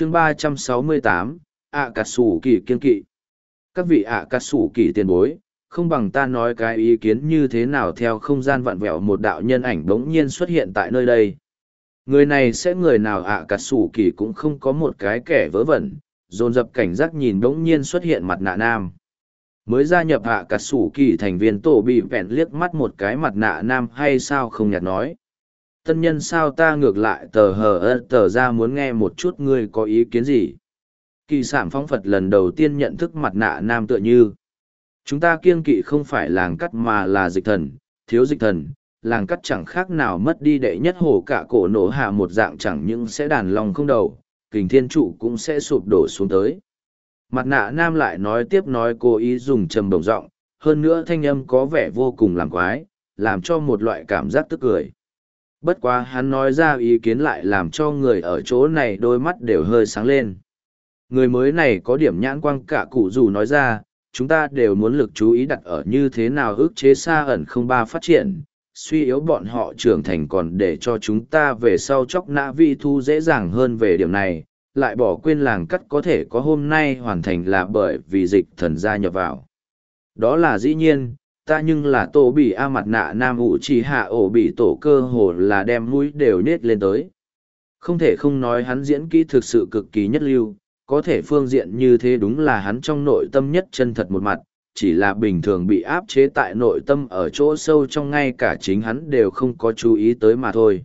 chương ba trăm sáu mươi tám ạ cà sủ kỳ kiên kỵ. Các vị ạ cà sủ kỳ tiền bối, không bằng ta nói cái ý kiến như thế nào theo không gian vặn vẹo một đạo nhân ảnh bỗng nhiên xuất hiện tại nơi đây. Người này sẽ người nào ạ cà sủ kỳ cũng không có một cái kẻ vớ vẩn, dồn dập cảnh giác nhìn bỗng nhiên xuất hiện mặt nạ nam. Mới gia nhập ạ cà sủ kỳ thành viên tổ bị vẹn liếc mắt một cái mặt nạ nam hay sao không nhạt nói tân nhân sao ta ngược lại tờ hờ ơ, tờ ra muốn nghe một chút ngươi có ý kiến gì? Kỳ sản phong phật lần đầu tiên nhận thức mặt nạ nam tựa như. Chúng ta kiêng kỵ không phải làng cắt mà là dịch thần, thiếu dịch thần. Làng cắt chẳng khác nào mất đi đệ nhất hồ cả cổ nổ hạ một dạng chẳng những sẽ đàn lòng không đầu, kình thiên trụ cũng sẽ sụp đổ xuống tới. Mặt nạ nam lại nói tiếp nói cố ý dùng trầm đồng giọng, hơn nữa thanh âm có vẻ vô cùng làm quái, làm cho một loại cảm giác tức cười bất quá hắn nói ra ý kiến lại làm cho người ở chỗ này đôi mắt đều hơi sáng lên. Người mới này có điểm nhãn quang cả cụ dù nói ra, chúng ta đều muốn lực chú ý đặt ở như thế nào ức chế xa ẩn không ba phát triển, suy yếu bọn họ trưởng thành còn để cho chúng ta về sau chóc nã vi thu dễ dàng hơn về điểm này, lại bỏ quên làng cắt có thể có hôm nay hoàn thành là bởi vì dịch thần gia nhập vào. Đó là dĩ nhiên ta nhưng là tổ bị a mặt nạ nam ủ chỉ hạ ổ bị tổ cơ hồ là đem mũi đều nết lên tới. Không thể không nói hắn diễn kỹ thực sự cực kỳ nhất lưu, có thể phương diện như thế đúng là hắn trong nội tâm nhất chân thật một mặt, chỉ là bình thường bị áp chế tại nội tâm ở chỗ sâu trong ngay cả chính hắn đều không có chú ý tới mà thôi.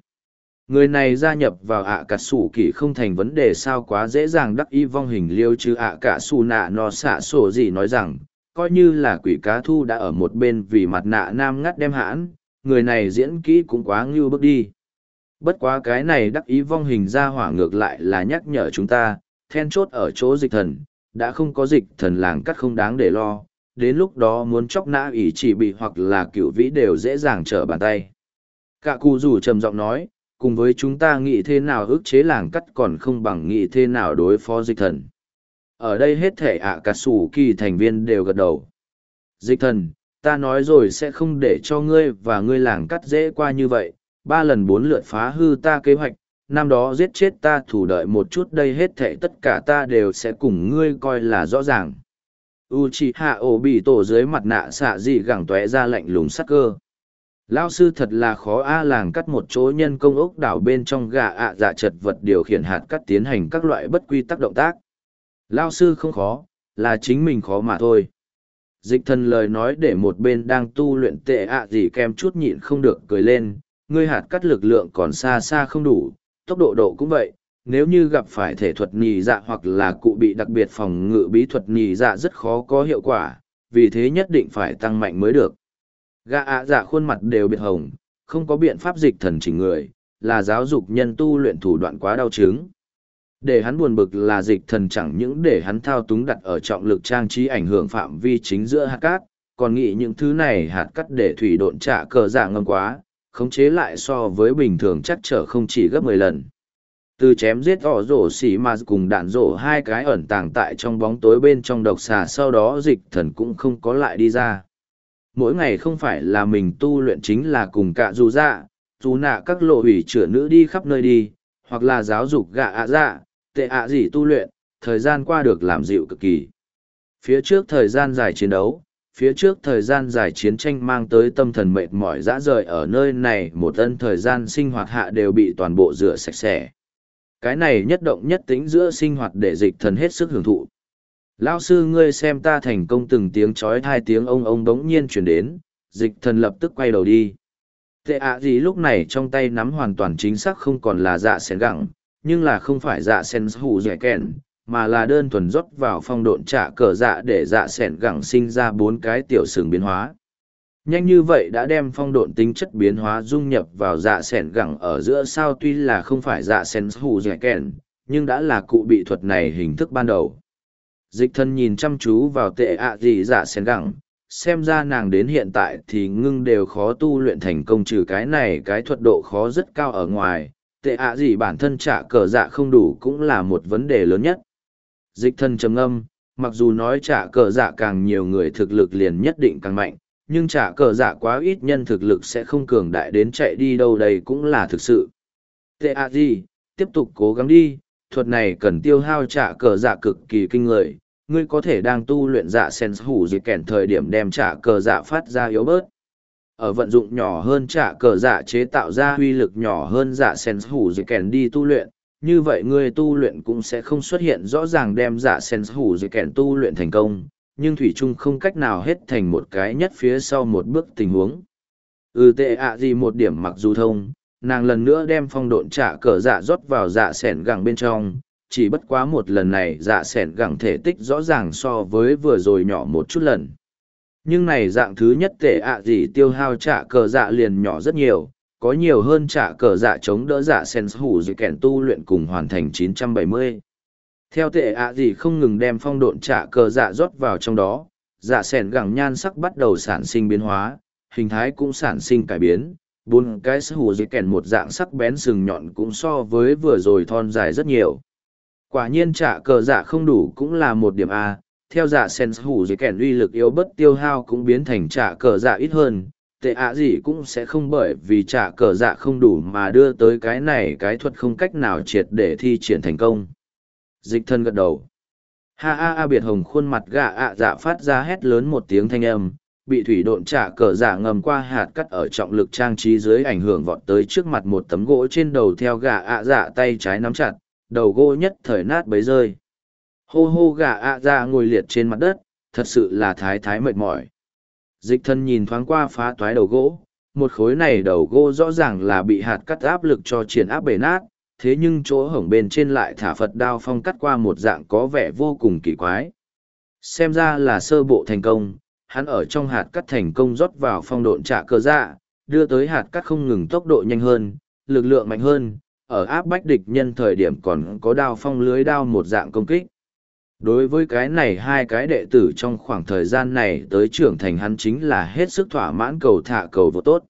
Người này gia nhập vào ạ cả sủ kỳ không thành vấn đề sao quá dễ dàng đắc y vong hình liêu chứ ạ cả sủ nạ nó xạ sổ gì nói rằng coi như là quỷ cá thu đã ở một bên vì mặt nạ nam ngắt đem hãn, người này diễn kỹ cũng quá ngưu bước đi. Bất quá cái này đắc ý vong hình ra hỏa ngược lại là nhắc nhở chúng ta, then chốt ở chỗ dịch thần, đã không có dịch thần làng cắt không đáng để lo, đến lúc đó muốn chóc nã ỷ chỉ bị hoặc là cựu vĩ đều dễ dàng trở bàn tay. Cả cụ rủ trầm giọng nói, cùng với chúng ta nghĩ thế nào ức chế làng cắt còn không bằng nghĩ thế nào đối phó dịch thần ở đây hết thể ạ cà sủ kỳ thành viên đều gật đầu. Dịch thần, ta nói rồi sẽ không để cho ngươi và ngươi làng cắt dễ qua như vậy. Ba lần bốn lượt phá hư ta kế hoạch, năm đó giết chết ta thủ đợi một chút đây hết thể tất cả ta đều sẽ cùng ngươi coi là rõ ràng. U c h i hạ ổ bị tổ dưới mặt nạ xạ dị gẳng tóe ra lạnh lùng sắc cơ. Lao sư thật là khó a, làng cắt một chỗ nhân công ốc đảo bên trong gà ạ dạ chật vật điều khiển hạt cắt tiến hành các loại bất quy tắc động tác. Lao sư không khó, là chính mình khó mà thôi. Dịch thần lời nói để một bên đang tu luyện tệ ạ gì kem chút nhịn không được cười lên, ngươi hạt cắt lực lượng còn xa xa không đủ, tốc độ độ cũng vậy, nếu như gặp phải thể thuật nhì dạ hoặc là cụ bị đặc biệt phòng ngự bí thuật nhì dạ rất khó có hiệu quả, vì thế nhất định phải tăng mạnh mới được. Gã ạ dạ khuôn mặt đều biệt hồng, không có biện pháp dịch thần chỉnh người, là giáo dục nhân tu luyện thủ đoạn quá đau chứng. Để hắn buồn bực là dịch thần chẳng những để hắn thao túng đặt ở trọng lực trang trí ảnh hưởng phạm vi chính giữa hạt cát, còn nghĩ những thứ này hạt cắt để thủy độn trả cờ dạng ngâm quá, khống chế lại so với bình thường chắc trở không chỉ gấp mười lần. Từ chém giết ỏ rổ xỉ mà cùng đạn rổ hai cái ẩn tàng tại trong bóng tối bên trong độc xà sau đó dịch thần cũng không có lại đi ra. Mỗi ngày không phải là mình tu luyện chính là cùng cả dù dạ, dù nạ các lộ hủy chữa nữ đi khắp nơi đi, hoặc là giáo dục gạ ạ dạ, tệ ạ gì tu luyện, thời gian qua được làm dịu cực kỳ. Phía trước thời gian dài chiến đấu, phía trước thời gian dài chiến tranh mang tới tâm thần mệt mỏi dã rời ở nơi này một ân thời gian sinh hoạt hạ đều bị toàn bộ rửa sạch sẽ. Cái này nhất động nhất tính giữa sinh hoạt để dịch thần hết sức hưởng thụ. Lao sư ngươi xem ta thành công từng tiếng chói hai tiếng ông ông đống nhiên chuyển đến, dịch thần lập tức quay đầu đi. Tệ ạ gì lúc này trong tay nắm hoàn toàn chính xác không còn là dạ sén gẳng, nhưng là không phải dạ sen hủ dẻ kèn, mà là đơn thuần rót vào phong độn trả cờ dạ để dạ sẻn gẳng sinh ra bốn cái tiểu sừng biến hóa. Nhanh như vậy đã đem phong độn tính chất biến hóa dung nhập vào dạ sẻn gẳng ở giữa sao tuy là không phải dạ sen hủ dẻ kèn, nhưng đã là cụ bị thuật này hình thức ban đầu. Dịch thân nhìn chăm chú vào tệ ạ gì dạ sen gẳng, xem ra nàng đến hiện tại thì ngưng đều khó tu luyện thành công trừ cái này, cái thuật độ khó rất cao ở ngoài tệ ạ gì bản thân trả cờ dạ không đủ cũng là một vấn đề lớn nhất. Dịch thân trầm âm, mặc dù nói trả cờ dạ càng nhiều người thực lực liền nhất định càng mạnh, nhưng trả cờ dạ quá ít nhân thực lực sẽ không cường đại đến chạy đi đâu đây cũng là thực sự. Tệ ạ gì, tiếp tục cố gắng đi, thuật này cần tiêu hao trả cờ dạ cực kỳ kinh người, ngươi có thể đang tu luyện dạ sen hủ dịch kèn thời điểm đem trả cờ dạ phát ra yếu bớt. Ở vận dụng nhỏ hơn trả cờ dạ chế tạo ra huy lực nhỏ hơn dạ sen hủ dịch kèn đi tu luyện, như vậy ngươi tu luyện cũng sẽ không xuất hiện rõ ràng đem dạ sen hủ dịch kèn tu luyện thành công, nhưng Thủy Trung không cách nào hết thành một cái nhất phía sau một bước tình huống. Ừ tệ ạ gì một điểm mặc dù thông, nàng lần nữa đem phong độn trả cờ dạ rót vào dạ sẻn gẳng bên trong, chỉ bất quá một lần này dạ sẻn gẳng thể tích rõ ràng so với vừa rồi nhỏ một chút lần. Nhưng này dạng thứ nhất tệ ạ gì tiêu hao trả cờ dạ liền nhỏ rất nhiều, có nhiều hơn trả cờ dạ chống đỡ dạ sen hủ dự kèn tu luyện cùng hoàn thành 970. Theo tệ ạ gì không ngừng đem phong độn trả cờ dạ rót vào trong đó, dạ sen gẳng nhan sắc bắt đầu sản sinh biến hóa, hình thái cũng sản sinh cải biến. Bốn cái sở hủ dưới kèn một dạng sắc bén sừng nhọn cũng so với vừa rồi thon dài rất nhiều. Quả nhiên trả cờ dạ không đủ cũng là một điểm A, theo dạ sen hủ dưới kèn uy lực yếu bất tiêu hao cũng biến thành trả cờ dạ ít hơn, tệ ạ gì cũng sẽ không bởi vì trả cờ dạ không đủ mà đưa tới cái này cái thuật không cách nào triệt để thi triển thành công. Dịch thân gật đầu. Ha a a biệt hồng khuôn mặt gạ ạ dạ phát ra hét lớn một tiếng thanh âm, bị thủy độn trả cờ dạ ngầm qua hạt cắt ở trọng lực trang trí dưới ảnh hưởng vọt tới trước mặt một tấm gỗ trên đầu theo gạ ạ dạ tay trái nắm chặt, đầu gỗ nhất thời nát bấy rơi. Hô hô gà ạ ra ngồi liệt trên mặt đất, thật sự là thái thái mệt mỏi. Dịch thân nhìn thoáng qua phá toái đầu gỗ, một khối này đầu gỗ rõ ràng là bị hạt cắt áp lực cho triển áp bể nát, thế nhưng chỗ hổng bên trên lại thả Phật đao phong cắt qua một dạng có vẻ vô cùng kỳ quái. Xem ra là sơ bộ thành công, hắn ở trong hạt cắt thành công rót vào phong độn trả cơ dạ, đưa tới hạt cắt không ngừng tốc độ nhanh hơn, lực lượng mạnh hơn, ở áp bách địch nhân thời điểm còn có đao phong lưới đao một dạng công kích. Đối với cái này hai cái đệ tử trong khoảng thời gian này tới trưởng thành hắn chính là hết sức thỏa mãn cầu thả cầu vô tốt.